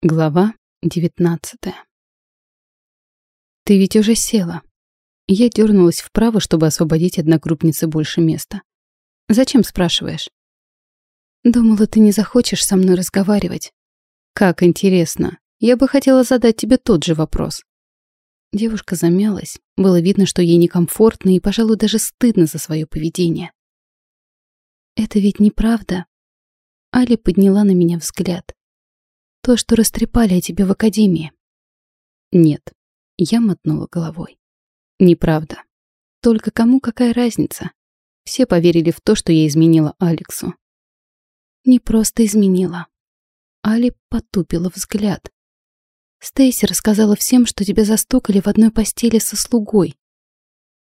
Глава девятнадцатая. «Ты ведь уже села». Я дернулась вправо, чтобы освободить одногруппнице больше места. «Зачем спрашиваешь?» «Думала, ты не захочешь со мной разговаривать». «Как интересно. Я бы хотела задать тебе тот же вопрос». Девушка замялась. Было видно, что ей некомфортно и, пожалуй, даже стыдно за свое поведение. «Это ведь неправда». Али подняла на меня взгляд. То, что растрепали о тебе в академии. Нет, я мотнула головой. Неправда. Только кому какая разница? Все поверили в то, что я изменила Алексу. Не просто изменила. Али потупила взгляд. Стейси рассказала всем, что тебя застукали в одной постели со слугой.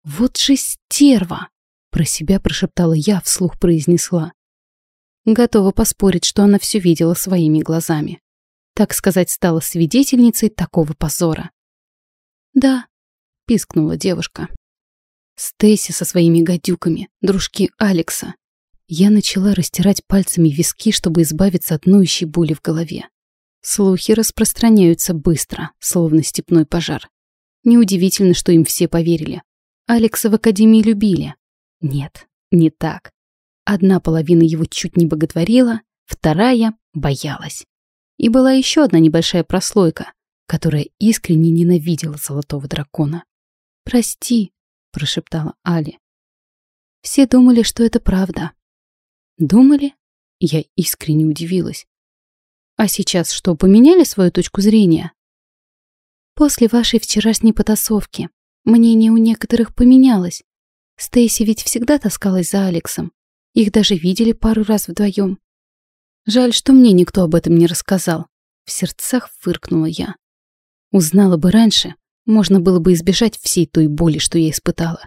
«Вот же стерва!» — про себя прошептала я, вслух произнесла. Готова поспорить, что она все видела своими глазами так сказать, стала свидетельницей такого позора. «Да», — пискнула девушка. Стейси со своими гадюками, дружки Алекса. Я начала растирать пальцами виски, чтобы избавиться от ноющей боли в голове. Слухи распространяются быстро, словно степной пожар. Неудивительно, что им все поверили. Алекса в Академии любили. Нет, не так. Одна половина его чуть не боготворила, вторая боялась. И была еще одна небольшая прослойка, которая искренне ненавидела золотого дракона. «Прости», — прошептала Али. «Все думали, что это правда». «Думали?» Я искренне удивилась. «А сейчас что, поменяли свою точку зрения?» «После вашей вчерашней потасовки мнение у некоторых поменялось. Стейси ведь всегда таскалась за Алексом. Их даже видели пару раз вдвоем. Жаль, что мне никто об этом не рассказал. В сердцах фыркнула я. Узнала бы раньше, можно было бы избежать всей той боли, что я испытала.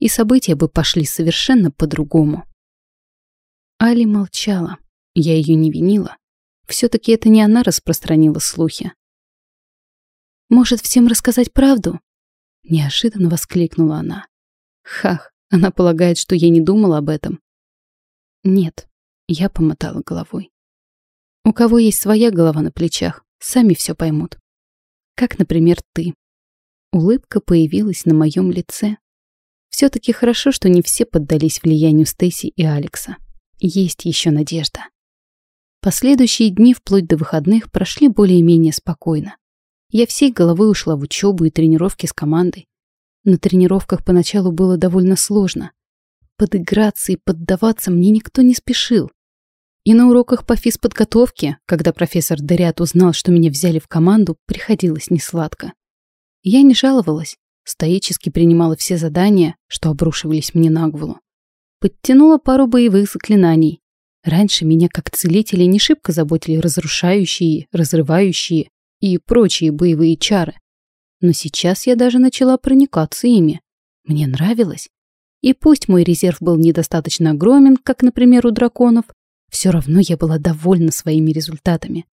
И события бы пошли совершенно по-другому. Али молчала. Я ее не винила. Все-таки это не она распространила слухи. «Может, всем рассказать правду?» Неожиданно воскликнула она. Хах, она полагает, что я не думала об этом. Нет, я помотала головой. У кого есть своя голова на плечах, сами все поймут. Как, например, ты. Улыбка появилась на моем лице. Все-таки хорошо, что не все поддались влиянию Стейси и Алекса. Есть еще надежда. Последующие дни, вплоть до выходных, прошли более-менее спокойно. Я всей головой ушла в учебу и тренировки с командой. На тренировках поначалу было довольно сложно. Подыграться и поддаваться мне никто не спешил. И на уроках по физподготовке, когда профессор Дерят узнал, что меня взяли в команду, приходилось несладко. Я не жаловалась, стоически принимала все задания, что обрушивались мне на голову. Подтянула пару боевых заклинаний. Раньше меня как целителя не шибко заботили разрушающие, разрывающие и прочие боевые чары. Но сейчас я даже начала проникаться ими. Мне нравилось. И пусть мой резерв был недостаточно огромен, как, например, у драконов, все равно я была довольна своими результатами.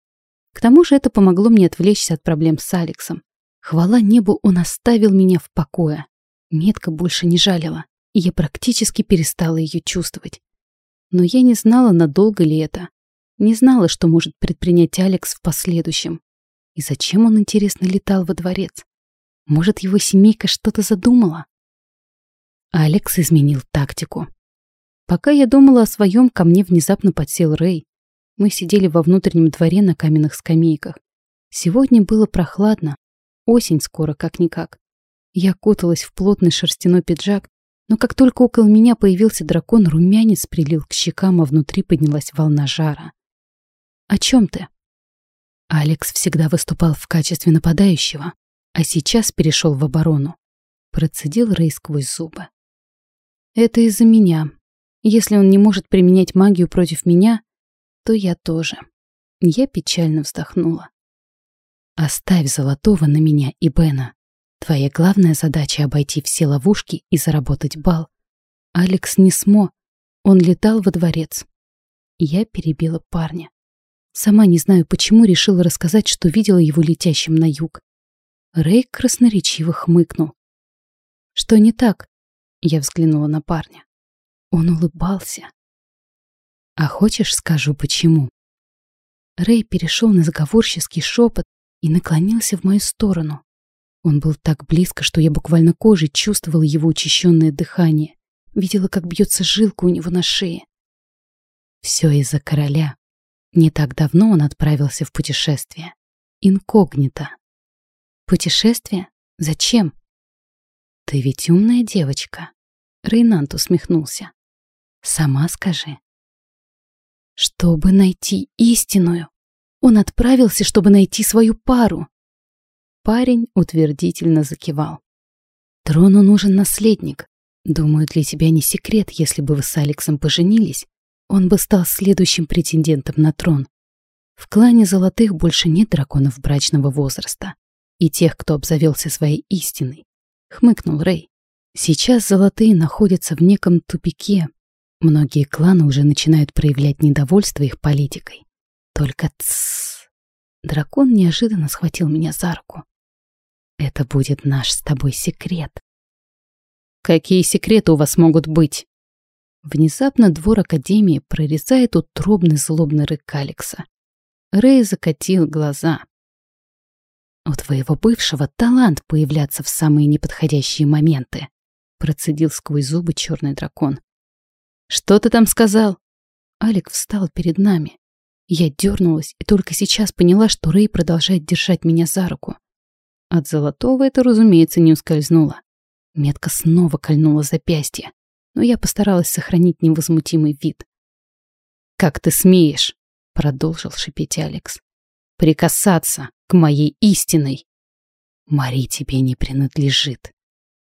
К тому же это помогло мне отвлечься от проблем с Алексом. Хвала небу, он оставил меня в покое. Метка больше не жалила, и я практически перестала ее чувствовать. Но я не знала, надолго ли это. Не знала, что может предпринять Алекс в последующем. И зачем он, интересно, летал во дворец? Может, его семейка что-то задумала? Алекс изменил тактику. Пока я думала о своем, ко мне внезапно подсел Рэй. Мы сидели во внутреннем дворе на каменных скамейках. Сегодня было прохладно. Осень скоро, как-никак. Я куталась в плотный шерстяной пиджак, но как только около меня появился дракон, румянец прилил к щекам, а внутри поднялась волна жара. «О чем ты?» Алекс всегда выступал в качестве нападающего, а сейчас перешел в оборону. Процедил Рэй сквозь зубы. «Это из-за меня», если он не может применять магию против меня, то я тоже. Я печально вздохнула. Оставь Золотого на меня и Бена. Твоя главная задача — обойти все ловушки и заработать бал. Алекс не смо. Он летал во дворец. Я перебила парня. Сама не знаю, почему решила рассказать, что видела его летящим на юг. Рэй красноречиво хмыкнул. «Что не так?» Я взглянула на парня. Он улыбался. А хочешь, скажу почему? Рэй перешел на заговорческий шепот и наклонился в мою сторону. Он был так близко, что я буквально кожей чувствовала его учащенное дыхание, видела, как бьется жилка у него на шее. Все из-за короля. Не так давно он отправился в путешествие. Инкогнито. Путешествие? Зачем? Ты ведь умная девочка. Рейнант усмехнулся. Сама скажи. Чтобы найти истинную. Он отправился, чтобы найти свою пару. Парень утвердительно закивал. Трону нужен наследник. Думаю, для тебя не секрет, если бы вы с Алексом поженились, он бы стал следующим претендентом на трон. В клане Золотых больше нет драконов брачного возраста и тех, кто обзавелся своей истиной, хмыкнул Рэй. Сейчас Золотые находятся в неком тупике. Многие кланы уже начинают проявлять недовольство их политикой. Только тссс. Дракон неожиданно схватил меня за руку. Это будет наш с тобой секрет. Какие секреты у вас могут быть? Внезапно двор Академии прорезает утробный злобный рык Алекса. Рэй закатил глаза. «У твоего бывшего талант появляться в самые неподходящие моменты», процедил сквозь зубы черный дракон. «Что ты там сказал?» Алик встал перед нами. Я дернулась и только сейчас поняла, что Рэй продолжает держать меня за руку. От золотого это, разумеется, не ускользнуло. Метка снова кольнула запястье, но я постаралась сохранить невозмутимый вид. «Как ты смеешь?» — продолжил шипеть Алекс. «Прикасаться к моей истиной!» «Мари тебе не принадлежит!»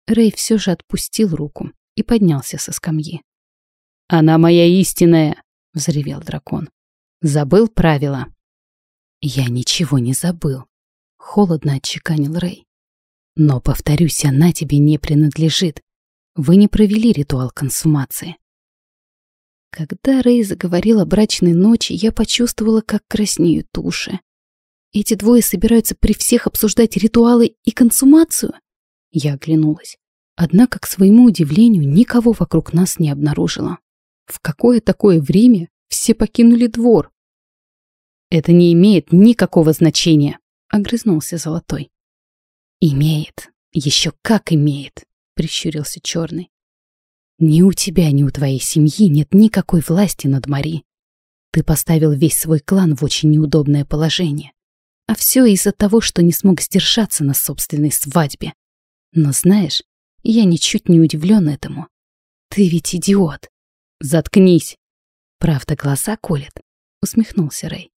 Рэй все же отпустил руку и поднялся со скамьи. «Она моя истинная!» — взревел дракон. «Забыл правила?» «Я ничего не забыл», — холодно отчеканил Рэй. «Но, повторюсь, она тебе не принадлежит. Вы не провели ритуал консумации. Когда Рэй заговорил о брачной ночи, я почувствовала, как краснеют уши. Эти двое собираются при всех обсуждать ритуалы и консумацию? Я оглянулась. Однако, к своему удивлению, никого вокруг нас не обнаружила. В какое такое время все покинули двор? Это не имеет никакого значения, огрызнулся Золотой. Имеет, еще как имеет прищурился черный. Ни у тебя, ни у твоей семьи нет никакой власти над Мари. Ты поставил весь свой клан в очень неудобное положение. А все из-за того, что не смог сдержаться на собственной свадьбе. Но знаешь, я ничуть не удивлен этому. Ты ведь идиот. Заткнись. Правда, глаза колет, усмехнулся Рэй.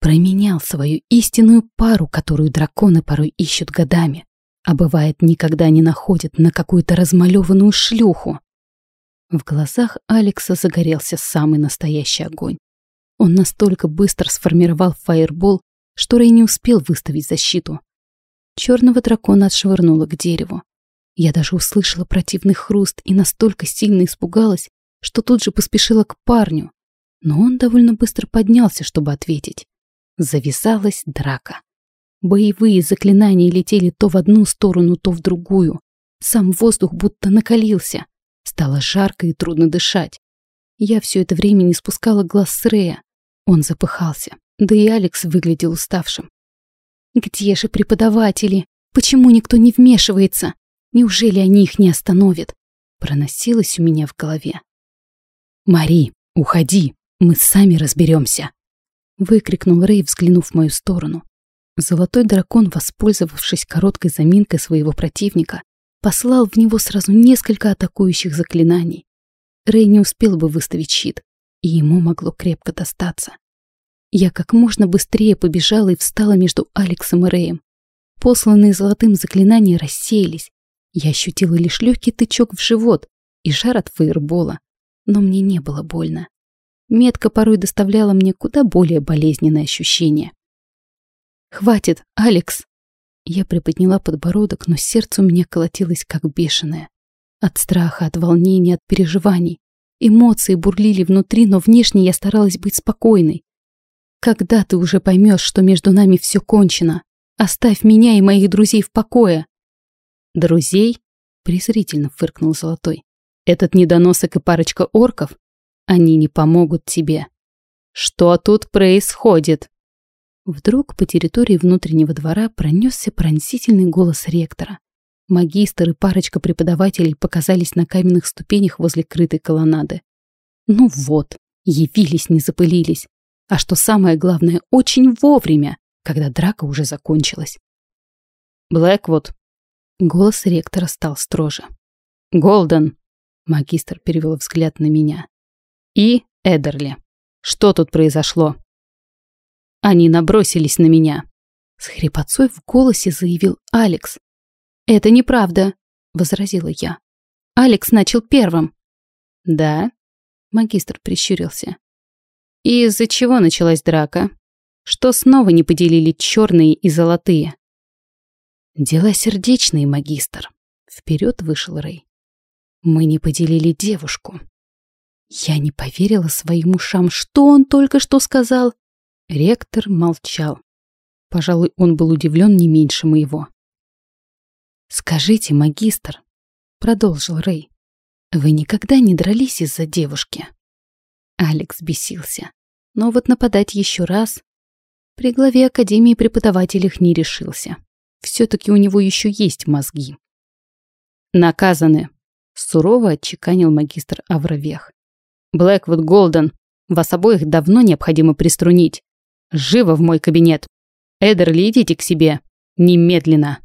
Променял свою истинную пару, которую драконы порой ищут годами, а бывает, никогда не находит на какую-то размалеванную шлюху. В глазах Алекса загорелся самый настоящий огонь. Он настолько быстро сформировал фаербол, что Рэй не успел выставить защиту. Черного дракона отшвырнуло к дереву. Я даже услышала противный хруст и настолько сильно испугалась, что тут же поспешила к парню. Но он довольно быстро поднялся, чтобы ответить. Завязалась драка. Боевые заклинания летели то в одну сторону, то в другую. Сам воздух будто накалился. Стало жарко и трудно дышать. Я все это время не спускала глаз с Рея. Он запыхался. Да и Алекс выглядел уставшим. «Где же преподаватели? Почему никто не вмешивается? Неужели они их не остановят?» Проносилось у меня в голове. «Мари, уходи, мы сами разберемся!» Выкрикнул Рэй, взглянув в мою сторону. Золотой дракон, воспользовавшись короткой заминкой своего противника, послал в него сразу несколько атакующих заклинаний. Рэй не успел бы выставить щит, и ему могло крепко достаться. Я как можно быстрее побежала и встала между Алексом и Рэем. Посланные золотым заклинания рассеялись. Я ощутила лишь легкий тычок в живот и жар от фаербола, но мне не было больно. Метка порой доставляла мне куда более болезненное ощущение. «Хватит, Алекс!» Я приподняла подбородок, но сердце у меня колотилось как бешеное. От страха, от волнения, от переживаний. Эмоции бурлили внутри, но внешне я старалась быть спокойной. «Когда ты уже поймешь, что между нами все кончено? Оставь меня и моих друзей в покое!» «Друзей?» — презрительно фыркнул Золотой. «Этот недоносок и парочка орков? Они не помогут тебе». «Что тут происходит?» Вдруг по территории внутреннего двора пронесся пронзительный голос ректора. Магистр и парочка преподавателей показались на каменных ступенях возле крытой колоннады. Ну вот, явились, не запылились. А что самое главное, очень вовремя, когда драка уже закончилась. «Блэквуд!» Голос ректора стал строже. «Голден!» Магистр перевел взгляд на меня. «И Эдерли. Что тут произошло?» Они набросились на меня. С хрипотцой в голосе заявил Алекс. «Это неправда», — возразила я. «Алекс начал первым». «Да?» — магистр прищурился. «И из-за чего началась драка? Что снова не поделили черные и золотые?» «Дела сердечные, магистр», — вперед вышел Рэй. «Мы не поделили девушку». Я не поверила своим ушам. Что он только что сказал? Ректор молчал. Пожалуй, он был удивлен не меньше моего. «Скажите, магистр», — продолжил Рэй, — «вы никогда не дрались из-за девушки?» Алекс бесился. Но вот нападать еще раз... При главе Академии преподавателей не решился. Все-таки у него еще есть мозги. «Наказаны», — сурово отчеканил магистр Авровех. «Блэквуд Голден, вас обоих давно необходимо приструнить. Живо в мой кабинет. Эдерли, идите к себе. Немедленно.